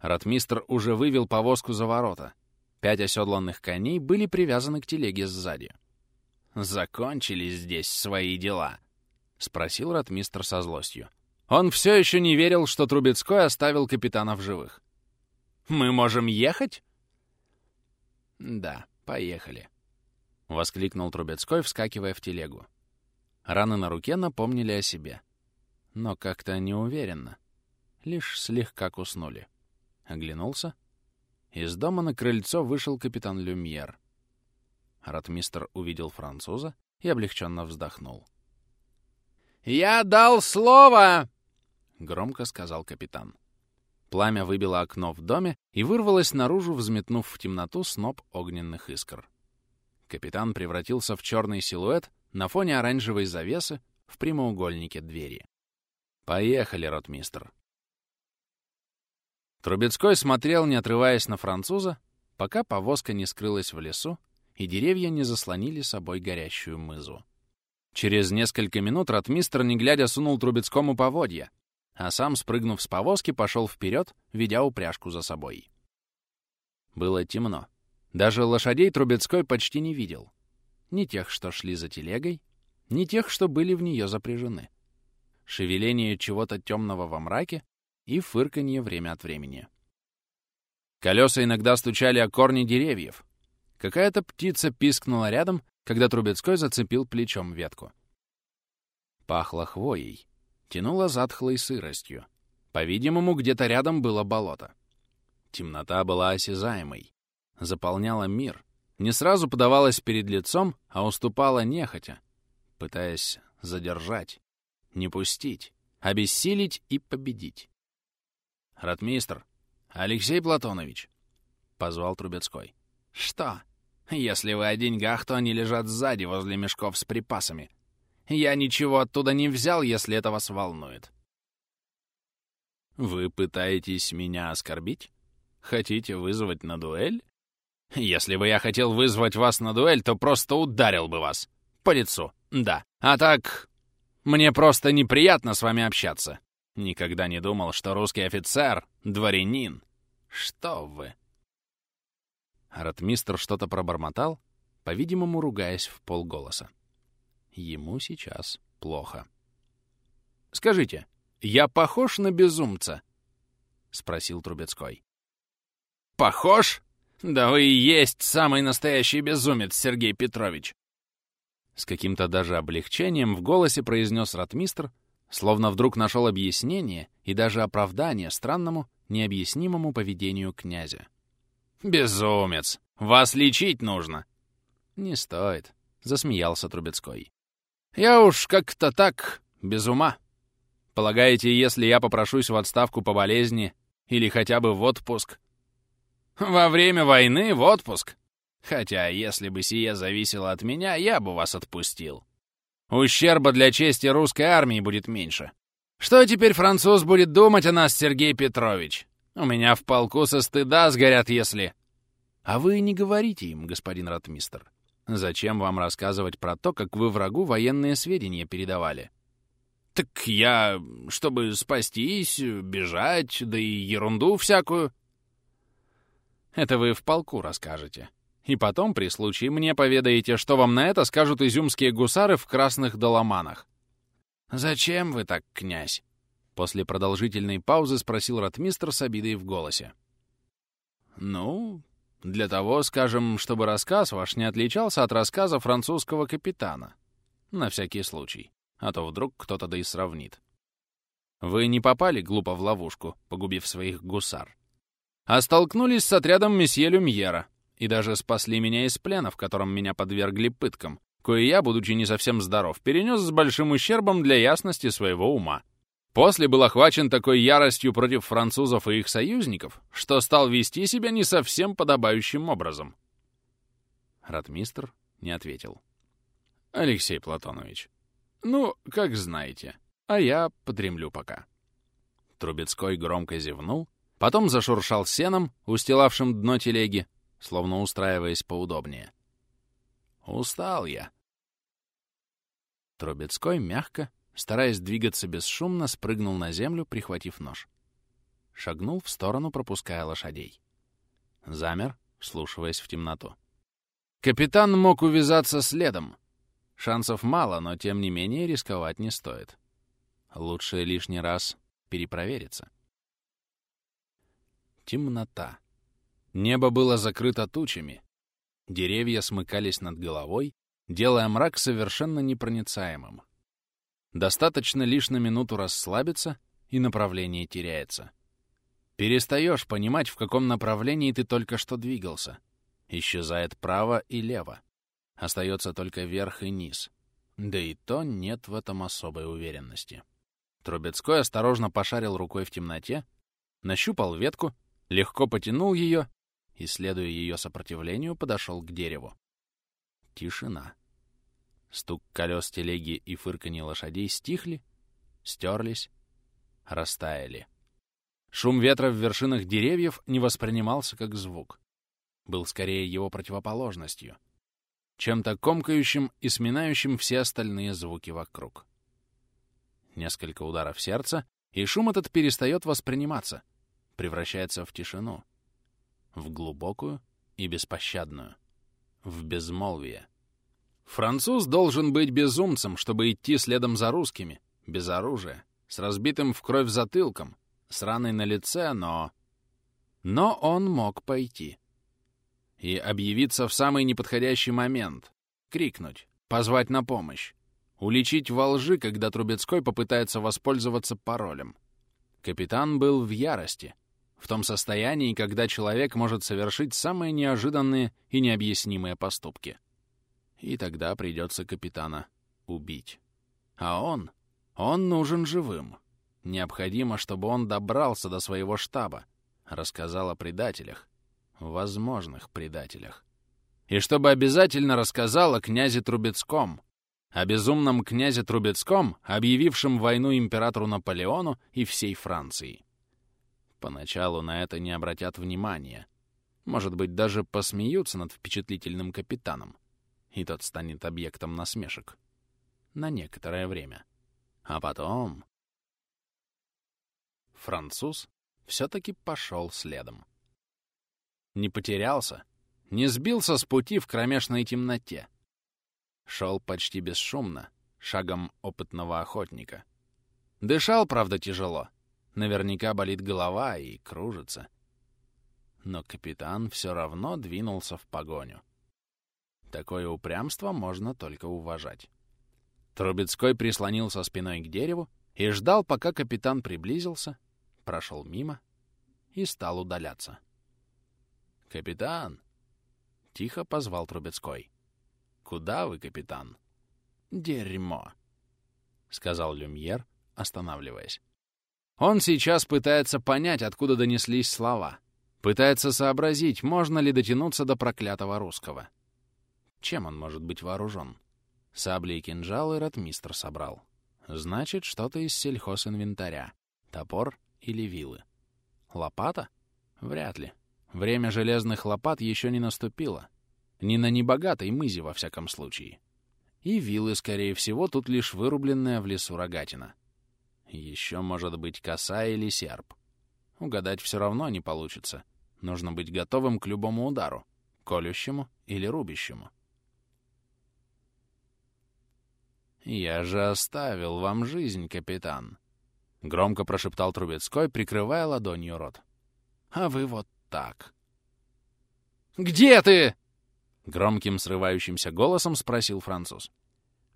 Ратмистр уже вывел повозку за ворота. Пять оседланных коней были привязаны к телеге сзади. «Закончились здесь свои дела?» — спросил ратмистр со злостью. Он все еще не верил, что Трубецкой оставил капитана в живых. «Мы можем ехать?» «Да, поехали», — воскликнул Трубецкой, вскакивая в телегу. Раны на руке напомнили о себе. Но как-то неуверенно. Лишь слегка куснули. Оглянулся. Из дома на крыльцо вышел капитан Люмьер. Ратмистр увидел француза и облегченно вздохнул. «Я дал слово!» — громко сказал капитан. Пламя выбило окно в доме и вырвалось наружу, взметнув в темноту сноп огненных искр. Капитан превратился в черный силуэт, на фоне оранжевой завесы в прямоугольнике двери. «Поехали, ротмистр!» Трубецкой смотрел, не отрываясь на француза, пока повозка не скрылась в лесу и деревья не заслонили собой горящую мызу. Через несколько минут ротмистр, не глядя, сунул Трубецкому поводья, а сам, спрыгнув с повозки, пошел вперед, ведя упряжку за собой. Было темно. Даже лошадей Трубецкой почти не видел ни тех, что шли за телегой, ни тех, что были в нее запряжены. Шевеление чего-то темного во мраке и фырканье время от времени. Колеса иногда стучали о корни деревьев. Какая-то птица пискнула рядом, когда Трубецкой зацепил плечом ветку. Пахло хвоей, тянуло затхлой сыростью. По-видимому, где-то рядом было болото. Темнота была осязаемой, заполняла мир, не сразу подавалась перед лицом, а уступала нехотя, пытаясь задержать, не пустить, обессилить и победить. «Ратмистр, Алексей Платонович», — позвал Трубецкой. «Что? Если вы о деньгах, то они лежат сзади, возле мешков с припасами. Я ничего оттуда не взял, если это вас волнует». «Вы пытаетесь меня оскорбить? Хотите вызвать на дуэль?» Если бы я хотел вызвать вас на дуэль, то просто ударил бы вас. По лицу, да. А так, мне просто неприятно с вами общаться. Никогда не думал, что русский офицер — дворянин. Что вы!» Ратмистр что-то пробормотал, по-видимому, ругаясь в полголоса. Ему сейчас плохо. «Скажите, я похож на безумца?» — спросил Трубецкой. «Похож? Да вы и есть самый настоящий безумец, Сергей Петрович!» С каким-то даже облегчением в голосе произнес ратмистр, словно вдруг нашел объяснение и даже оправдание странному, необъяснимому поведению князя. «Безумец! Вас лечить нужно!» «Не стоит», — засмеялся Трубецкой. «Я уж как-то так, без ума. Полагаете, если я попрошусь в отставку по болезни или хотя бы в отпуск?» «Во время войны в отпуск? Хотя, если бы сие зависело от меня, я бы вас отпустил. Ущерба для чести русской армии будет меньше. Что теперь француз будет думать о нас, Сергей Петрович? У меня в полку со стыда сгорят, если...» «А вы не говорите им, господин ратмистр. Зачем вам рассказывать про то, как вы врагу военные сведения передавали?» «Так я, чтобы спастись, бежать, да и ерунду всякую». «Это вы в полку расскажете. И потом, при случае, мне поведаете, что вам на это скажут изюмские гусары в красных доломанах». «Зачем вы так, князь?» После продолжительной паузы спросил ратмистр с обидой в голосе. «Ну, для того, скажем, чтобы рассказ ваш не отличался от рассказа французского капитана. На всякий случай, а то вдруг кто-то да и сравнит. Вы не попали глупо в ловушку, погубив своих гусар, а столкнулись с отрядом месье Люмьера и даже спасли меня из плена, в котором меня подвергли пыткам, кое я, будучи не совсем здоров, перенес с большим ущербом для ясности своего ума. После был охвачен такой яростью против французов и их союзников, что стал вести себя не совсем подобающим образом. Ратмистр не ответил. «Алексей Платонович, ну, как знаете, а я подремлю пока». Трубецкой громко зевнул, потом зашуршал сеном, устилавшим дно телеги, словно устраиваясь поудобнее. «Устал я». Трубецкой мягко, Стараясь двигаться бесшумно, спрыгнул на землю, прихватив нож. Шагнул в сторону, пропуская лошадей. Замер, вслушиваясь в темноту. Капитан мог увязаться следом. Шансов мало, но тем не менее рисковать не стоит. Лучше лишний раз перепровериться. Темнота. Небо было закрыто тучами. Деревья смыкались над головой, делая мрак совершенно непроницаемым. Достаточно лишь на минуту расслабиться, и направление теряется. Перестаешь понимать, в каком направлении ты только что двигался. Исчезает право и лево. Остается только верх и низ. Да и то нет в этом особой уверенности. Трубецкой осторожно пошарил рукой в темноте, нащупал ветку, легко потянул ее и, следуя ее сопротивлению, подошел к дереву. Тишина. Стук колес телеги и фырканье лошадей стихли, стерлись, растаяли. Шум ветра в вершинах деревьев не воспринимался как звук. Был скорее его противоположностью. Чем-то комкающим и сминающим все остальные звуки вокруг. Несколько ударов сердца, и шум этот перестает восприниматься, превращается в тишину, в глубокую и беспощадную, в безмолвие. Француз должен быть безумцем, чтобы идти следом за русскими, без оружия, с разбитым в кровь затылком, с раной на лице, но... Но он мог пойти. И объявиться в самый неподходящий момент, крикнуть, позвать на помощь, уличить во лжи, когда Трубецкой попытается воспользоваться паролем. Капитан был в ярости, в том состоянии, когда человек может совершить самые неожиданные и необъяснимые поступки и тогда придется капитана убить. А он, он нужен живым. Необходимо, чтобы он добрался до своего штаба, рассказал о предателях, возможных предателях. И чтобы обязательно рассказал о князе Трубецком, о безумном князе Трубецком, объявившем войну императору Наполеону и всей Франции. Поначалу на это не обратят внимания. Может быть, даже посмеются над впечатлительным капитаном и тот станет объектом насмешек. На некоторое время. А потом... Француз все-таки пошел следом. Не потерялся, не сбился с пути в кромешной темноте. Шел почти бесшумно, шагом опытного охотника. Дышал, правда, тяжело. Наверняка болит голова и кружится. Но капитан все равно двинулся в погоню. Такое упрямство можно только уважать. Трубецкой прислонился спиной к дереву и ждал, пока капитан приблизился, прошел мимо и стал удаляться. «Капитан!» — тихо позвал Трубецкой. «Куда вы, капитан?» «Дерьмо!» — сказал Люмьер, останавливаясь. Он сейчас пытается понять, откуда донеслись слова. Пытается сообразить, можно ли дотянуться до проклятого русского. Чем он может быть вооружен? Сабли и кинжалы ротмистр собрал. Значит, что-то из сельхозинвентаря. Топор или вилы. Лопата? Вряд ли. Время железных лопат еще не наступило. Не на небогатой мызе, во всяком случае. И вилы, скорее всего, тут лишь вырубленная в лесу рогатина. Еще может быть коса или серп. Угадать все равно не получится. Нужно быть готовым к любому удару, колющему или рубящему. «Я же оставил вам жизнь, капитан», — громко прошептал Трубецкой, прикрывая ладонью рот. «А вы вот так». «Где ты?» — громким срывающимся голосом спросил француз.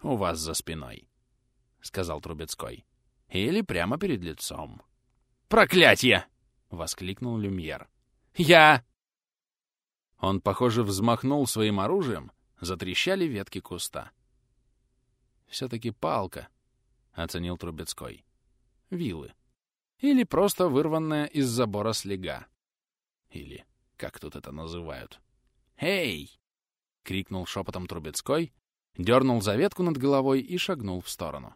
«У вас за спиной», — сказал Трубецкой. «Или прямо перед лицом». «Проклятье!» — воскликнул Люмьер. «Я...» Он, похоже, взмахнул своим оружием, затрещали ветки куста. Все-таки палка, — оценил Трубецкой. Вилы. Или просто вырванная из забора слега. Или как тут это называют. «Эй!» — крикнул шепотом Трубецкой, дернул за ветку над головой и шагнул в сторону.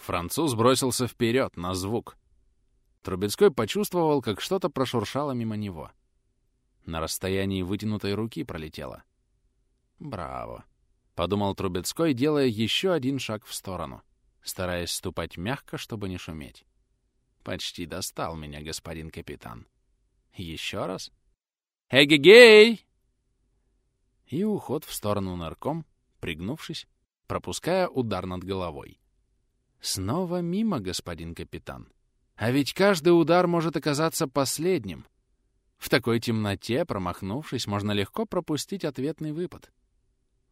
Француз бросился вперед, на звук. Трубецкой почувствовал, как что-то прошуршало мимо него. На расстоянии вытянутой руки пролетело. Браво. — подумал Трубецкой, делая еще один шаг в сторону, стараясь ступать мягко, чтобы не шуметь. «Почти достал меня, господин капитан. Еще раз? Эгегей!» И уход в сторону нарком, пригнувшись, пропуская удар над головой. «Снова мимо, господин капитан. А ведь каждый удар может оказаться последним. В такой темноте, промахнувшись, можно легко пропустить ответный выпад».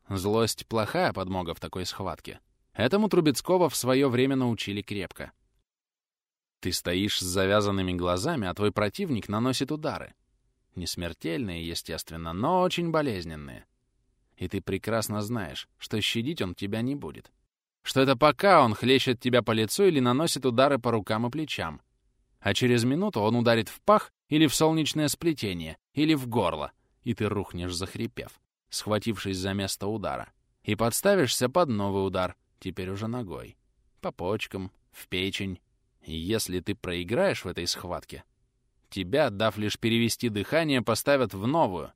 Злость — плохая подмога в такой схватке. Этому Трубецкого в свое время научили крепко. Ты стоишь с завязанными глазами, а твой противник наносит удары. Не смертельные, естественно, но очень болезненные. И ты прекрасно знаешь, что щадить он тебя не будет. Что это пока он хлещет тебя по лицу или наносит удары по рукам и плечам. А через минуту он ударит в пах или в солнечное сплетение, или в горло, и ты рухнешь, захрипев схватившись за место удара, и подставишься под новый удар, теперь уже ногой, по почкам, в печень. И если ты проиграешь в этой схватке, тебя, дав лишь перевести дыхание, поставят в новую,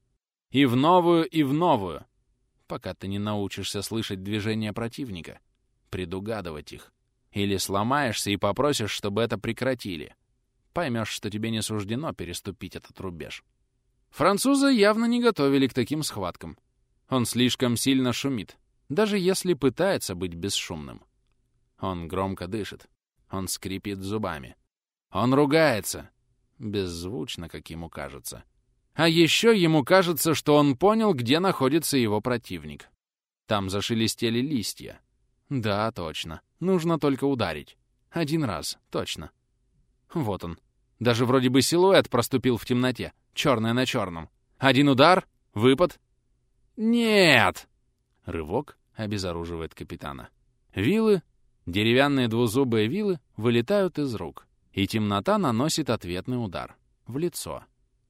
и в новую, и в новую, пока ты не научишься слышать движения противника, предугадывать их, или сломаешься и попросишь, чтобы это прекратили. Поймешь, что тебе не суждено переступить этот рубеж. Француза явно не готовили к таким схваткам. Он слишком сильно шумит, даже если пытается быть бесшумным. Он громко дышит. Он скрипит зубами. Он ругается. Беззвучно, как ему кажется. А еще ему кажется, что он понял, где находится его противник. Там зашелестели листья. Да, точно. Нужно только ударить. Один раз, точно. Вот он. Даже вроде бы силуэт проступил в темноте. Черное на черном. Один удар, выпад. Нет! Рывок обезоруживает капитана. Вилы, деревянные двузубые вилы, вылетают из рук, и темнота наносит ответный удар в лицо.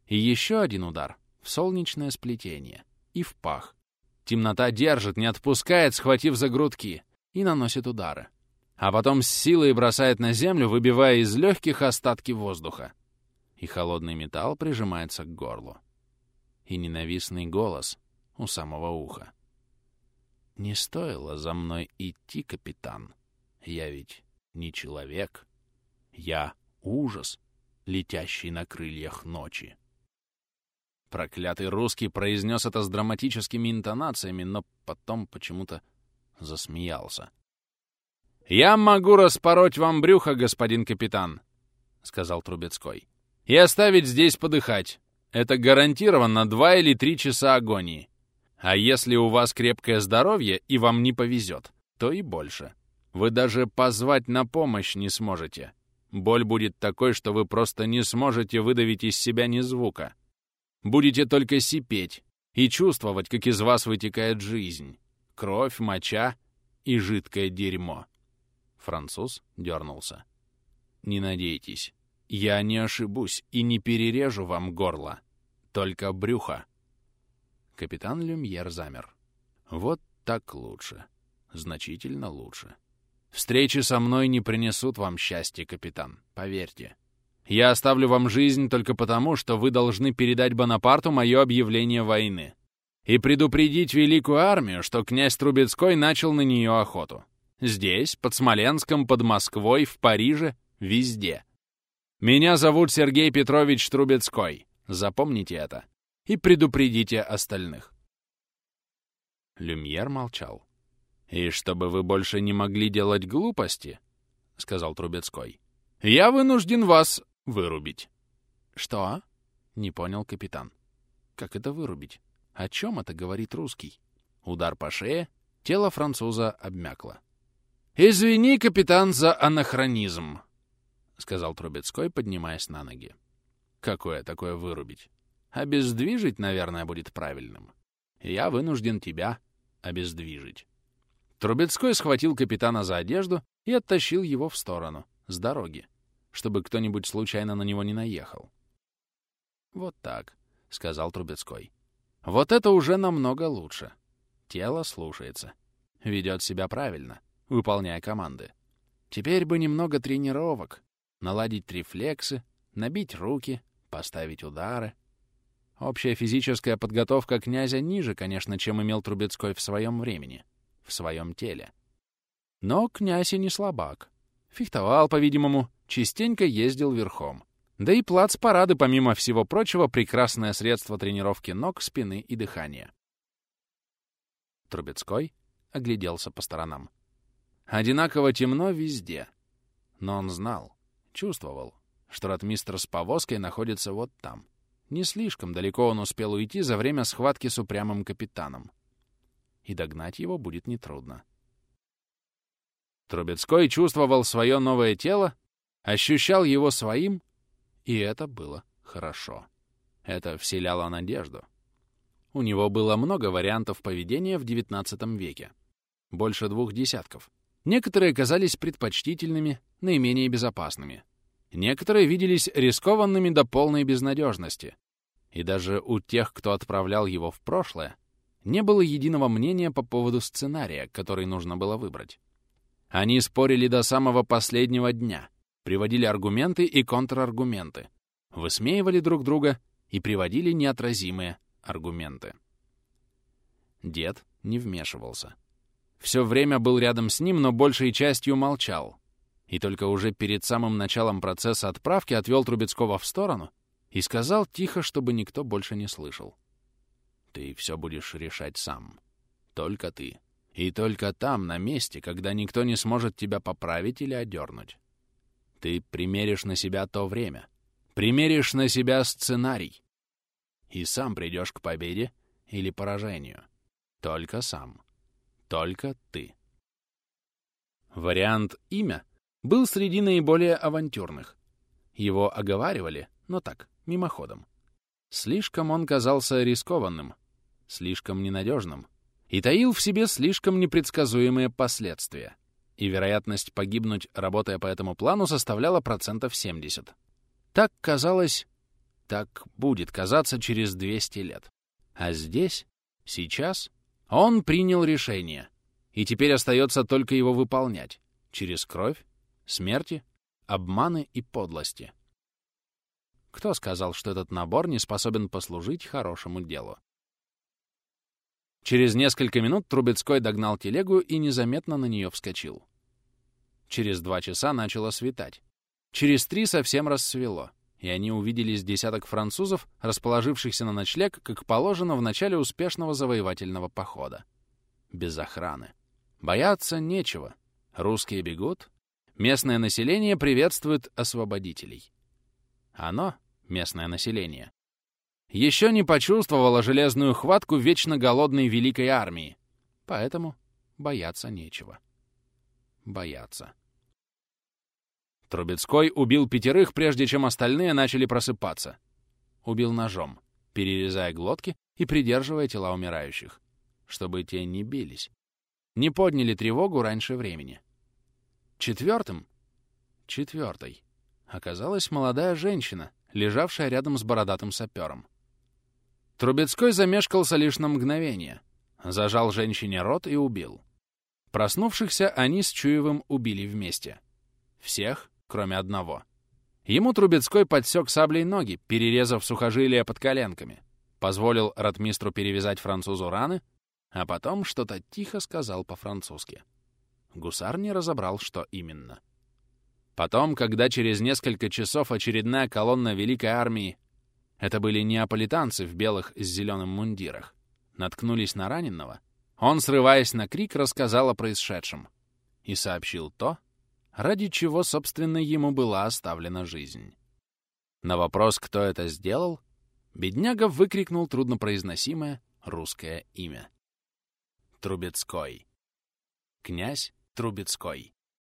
И еще один удар в солнечное сплетение и в пах. Темнота держит, не отпускает, схватив за грудки, и наносит удары. А потом с силой бросает на землю, выбивая из легких остатки воздуха и холодный металл прижимается к горлу. И ненавистный голос у самого уха. «Не стоило за мной идти, капитан. Я ведь не человек. Я ужас, летящий на крыльях ночи». Проклятый русский произнес это с драматическими интонациями, но потом почему-то засмеялся. «Я могу распороть вам брюхо, господин капитан», — сказал Трубецкой, — «и оставить здесь подыхать. Это гарантированно два или три часа агонии. А если у вас крепкое здоровье и вам не повезет, то и больше. Вы даже позвать на помощь не сможете. Боль будет такой, что вы просто не сможете выдавить из себя ни звука. Будете только сипеть и чувствовать, как из вас вытекает жизнь. Кровь, моча и жидкое дерьмо. Француз дернулся. Не надейтесь. Я не ошибусь и не перережу вам горло. Только брюхо. Капитан Люмьер замер. Вот так лучше. Значительно лучше. Встречи со мной не принесут вам счастья, капитан, поверьте. Я оставлю вам жизнь только потому, что вы должны передать Бонапарту мое объявление войны и предупредить Великую Армию, что князь Трубецкой начал на нее охоту. Здесь, под Смоленском, под Москвой, в Париже, везде. Меня зовут Сергей Петрович Трубецкой. Запомните это. И предупредите остальных. Люмьер молчал. «И чтобы вы больше не могли делать глупости, — сказал Трубецкой, — я вынужден вас Вырубить. Что? Не понял капитан. Как это вырубить? О чем это говорит русский? Удар по шее, тело француза обмякло. «Извини, капитан, за анахронизм», — сказал Трубецкой, поднимаясь на ноги. «Какое такое вырубить? Обездвижить, наверное, будет правильным. Я вынужден тебя обездвижить». Трубецкой схватил капитана за одежду и оттащил его в сторону, с дороги чтобы кто-нибудь случайно на него не наехал. «Вот так», — сказал Трубецкой. «Вот это уже намного лучше. Тело слушается, ведет себя правильно, выполняя команды. Теперь бы немного тренировок, наладить рефлексы, набить руки, поставить удары. Общая физическая подготовка князя ниже, конечно, чем имел Трубецкой в своем времени, в своем теле. Но князь и не слабак. Фехтовал, по-видимому, частенько ездил верхом. Да и плац-парады, помимо всего прочего, прекрасное средство тренировки ног, спины и дыхания. Трубецкой огляделся по сторонам. Одинаково темно везде. Но он знал, чувствовал, что ратмистр с повозкой находится вот там. Не слишком далеко он успел уйти за время схватки с упрямым капитаном. И догнать его будет нетрудно. Трубецкой чувствовал свое новое тело ощущал его своим, и это было хорошо. Это вселяло надежду. У него было много вариантов поведения в XIX веке. Больше двух десятков. Некоторые казались предпочтительными, наименее безопасными. Некоторые виделись рискованными до полной безнадежности. И даже у тех, кто отправлял его в прошлое, не было единого мнения по поводу сценария, который нужно было выбрать. Они спорили до самого последнего дня, приводили аргументы и контраргументы, высмеивали друг друга и приводили неотразимые аргументы. Дед не вмешивался. Все время был рядом с ним, но большей частью молчал. И только уже перед самым началом процесса отправки отвел Трубецкого в сторону и сказал тихо, чтобы никто больше не слышал. «Ты все будешь решать сам. Только ты. И только там, на месте, когда никто не сможет тебя поправить или одернуть. Ты примеришь на себя то время, примеришь на себя сценарий. И сам придешь к победе или поражению. Только сам. Только ты. Вариант «имя» был среди наиболее авантюрных. Его оговаривали, но так, мимоходом. Слишком он казался рискованным, слишком ненадежным и таил в себе слишком непредсказуемые последствия и вероятность погибнуть, работая по этому плану, составляла процентов 70. Так казалось, так будет казаться через 200 лет. А здесь, сейчас, он принял решение, и теперь остается только его выполнять через кровь, смерти, обманы и подлости. Кто сказал, что этот набор не способен послужить хорошему делу? Через несколько минут Трубецкой догнал телегу и незаметно на нее вскочил. Через два часа начало светать. Через три совсем рассвело, и они увидели с десяток французов, расположившихся на ночлег, как положено в начале успешного завоевательного похода. Без охраны. Бояться нечего. Русские бегут. Местное население приветствует освободителей. Оно, местное население, еще не почувствовало железную хватку вечно голодной великой армии, поэтому бояться нечего. Бояться. Трубецкой убил пятерых, прежде чем остальные начали просыпаться. Убил ножом, перерезая глотки и придерживая тела умирающих, чтобы те не бились. Не подняли тревогу раньше времени. Четвертым, четвертой, оказалась молодая женщина, лежавшая рядом с бородатым сапером. Трубецкой замешкался лишь на мгновение, зажал женщине рот и убил. Проснувшихся они с Чуевым убили вместе. Всех, кроме одного. Ему Трубецкой подсек саблей ноги, перерезав сухожилия под коленками, позволил ротмистру перевязать французу раны, а потом что-то тихо сказал по-французски. Гусар не разобрал, что именно. Потом, когда через несколько часов очередная колонна Великой Армии, это были неаполитанцы в белых с зеленым мундирах, наткнулись на раненого, он, срываясь на крик, рассказал о происшедшем и сообщил то, ради чего, собственно, ему была оставлена жизнь. На вопрос, кто это сделал, бедняга выкрикнул труднопроизносимое русское имя. Трубецкой. Князь Трубецкой.